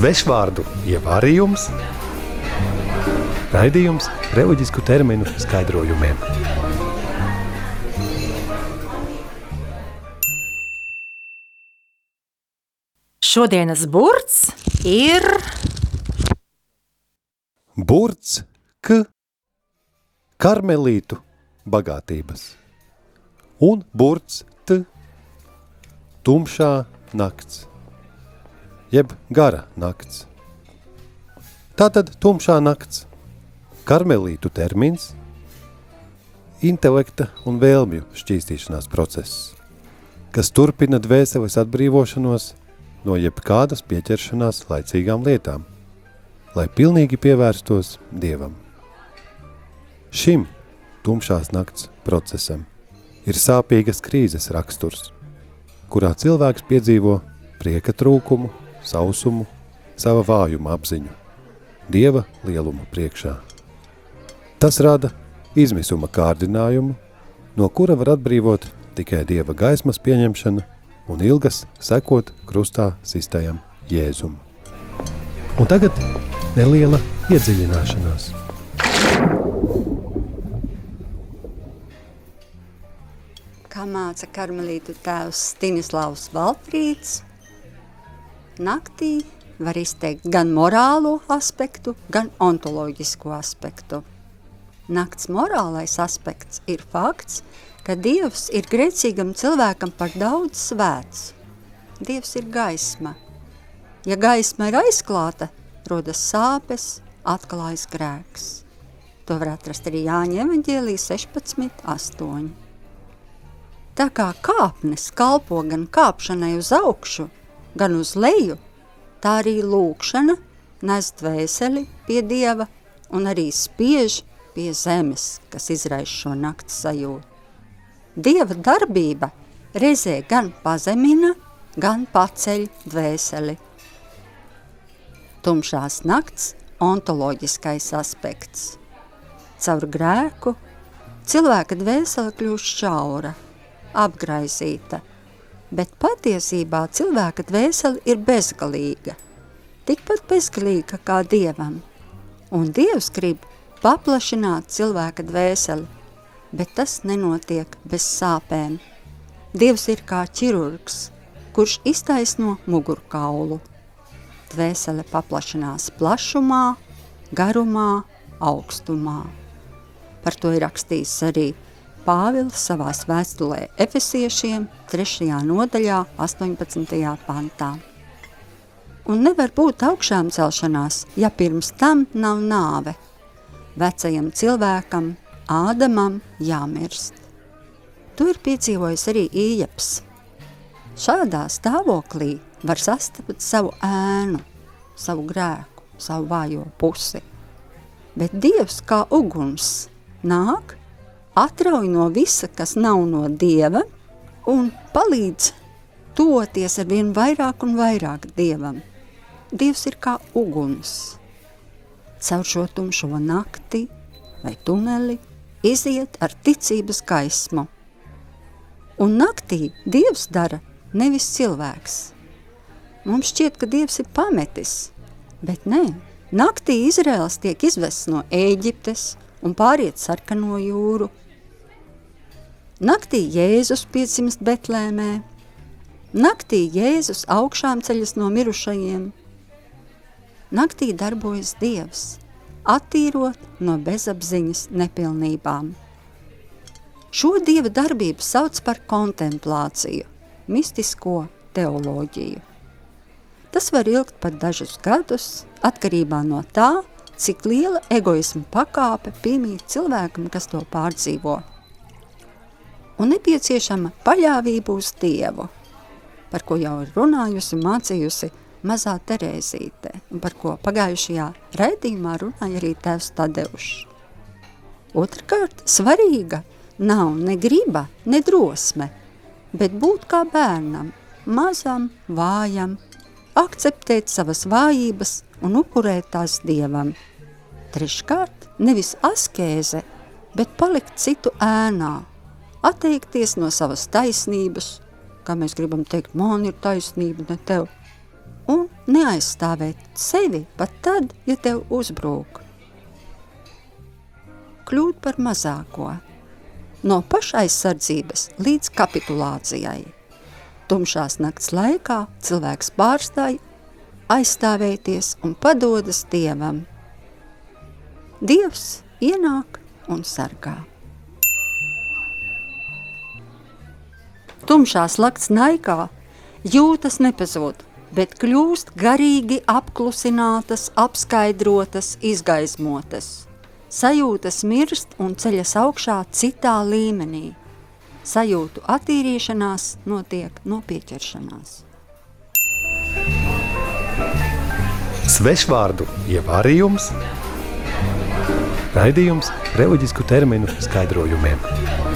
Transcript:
Svešvārdu ievārījums, raidījums reliģisku terminu skaidrojumiem. Šodienas burts ir Burts k karmelītu bagātības. Un burts t tumšā nakts jeb gara nakts. Tātad tumšā nakts, karmelītu termins, intelekta un vēlmju šķīstīšanās process, kas turpina dvēseles atbrīvošanos no jebkādas pieķeršanās laicīgām lietām, lai pilnīgi pievērstos Dievam. Šim tumšās nakts procesam ir sāpīgas krīzes raksturs, kurā cilvēks piedzīvo prieka trūkumu, sausumu, sava vājuma apziņu, Dieva lielumu priekšā. Tas rada izmisuma kārdinājumu, no kura var atbrīvot tikai Dieva gaismas pieņemšana un ilgas sekot krustā sistējam Jēzum. Un tagad neliela iedziļināšanās. Kā māca karmelītu tēvs Stanislavs Valfrīds, naktī var izteikt gan morālo aspektu, gan ontoloģisko aspektu. Nakts morālais aspekts ir fakts, ka Dievs ir grēcīgam cilvēkam par daudz svēts. Dievs ir gaisma. Ja gaisma ir aizklāta, rodas sāpes, atklājas grēks. To var atrast arī Jāņa evaņģēlī 16, 8. Tā kā kāpnes kalpo gan kāpšanai uz augšu, gan uz leju, tā arī lūkšana nes dvēseli pie Dieva un arī spiež pie zemes, kas izraisa šo nakts sajūtu. Dieva darbība reizē gan pazemina, gan paceļ dvēseli. Tumšās nakts ontoloģiskais aspekts. Caur grēku cilvēka dvēsele kļūst šaura, apgraizīta, bet patiesībā cilvēka dvēsele ir bezgalīga, tikpat bezgalīga kā Dievam. Un Dievs grib paplašināt cilvēka dvēseli, bet tas nenotiek bez sāpēm. Dievs ir kā ķirurgs, kurš iztaisno mugurkaulu. Dvēsele paplašinās plašumā, garumā, augstumā. Par to ir rakstījis arī Pāvils savā vēstulē Efesiešiem 3. nodaļā 18. pantā. Un nevar būt augšām celšanās, ja pirms tam nav nāve. Vecajam cilvēkam, Ādamam, jāmirst. To ir piedzīvojis arī Ījaps. Šādā stāvoklī var sastapt savu ēnu, savu grēku, savu vājo pusi. Bet Dievs kā uguns nāk atrauj no visa, kas nav no Dieva, un palīdz toties ar vien vairāk un vairāk Dievam. Dievs ir kā uguns. Caur šo tumšo nakti vai tuneli iziet ar ticības gaismu. Un naktī Dievs dara nevis cilvēks. Mums šķiet, ka Dievs ir pametis, bet nē, naktī Izraels tiek izvests no Ēģiptes un pāriet sarkano jūru. Naktī Jēzus piedzimst Betlēmē, naktī Jēzus augšām ceļas no mirušajiem. Naktī darbojas Dievs, attīrot no bezapziņas nepilnībām. Šo Dieva darbību sauc par kontemplāciju, mistisko teoloģiju. Tas var ilgt pat dažus gadus, atkarībā no tā, cik liela egoisma pakāpe piemīt cilvēkam, kas to pārdzīvo. Un nepieciešama paļāvība uz Dievu, par ko jau ir runājusi, mācījusi mazā Terēzīte, un par ko pagājušajā raidījumā runāja arī tēvs Tadeušs. Otrkārt, svarīga nav ne griba, ne drosme, bet būt kā bērnam, mazam, vājam, akceptēt savas vājības un upurēt tās Dievam – Treškārt, nevis askēze, bet palikt citu ēnā, atteikties no savas taisnības, kā mēs gribam teikt, man ir taisnība, ne tev, un neaizstāvēt sevi pat tad, ja tev uzbrūk. Kļūt par mazāko, no pašaizsardzības līdz kapitulācijai. Tumšās nakts laikā cilvēks pārstāja aizstāvēties un padodas Dievam. Dievs ienāk un sargā. Tumšās nakts naikā jūtas nepazūd, bet kļūst garīgi apklusinātas, apskaidrotas, izgaismotas. Sajūtas mirst un ceļas augšā citā līmenī. Sajūtu attīrīšanās notiek no pieķeršanās. Svešvārdu ievārījums, raidījums reliģisku terminu skaidrojumiem.